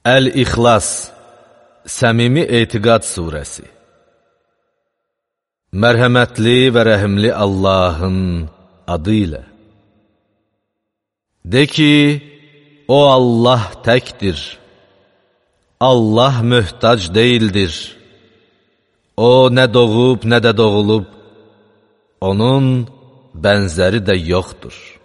Əl-İxlas Səmimi Etiqad Suresi Mərhəmətli və rəhimli Allahın adı ilə. De ki, O Allah təkdir, Allah möhtac deyildir, O nə doğub, nə də doğulub, Onun bənzəri də yoxdur.